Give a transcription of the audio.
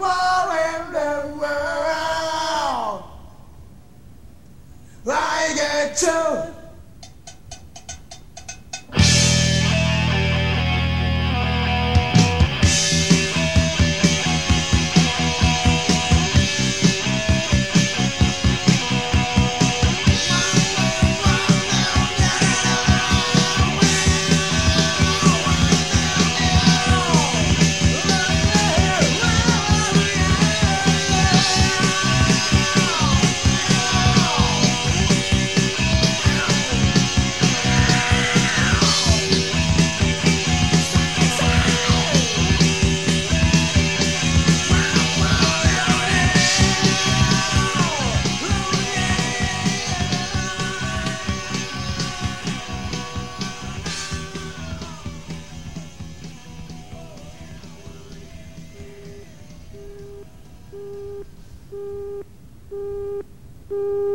war in the world. I get. You. Mm-hmm.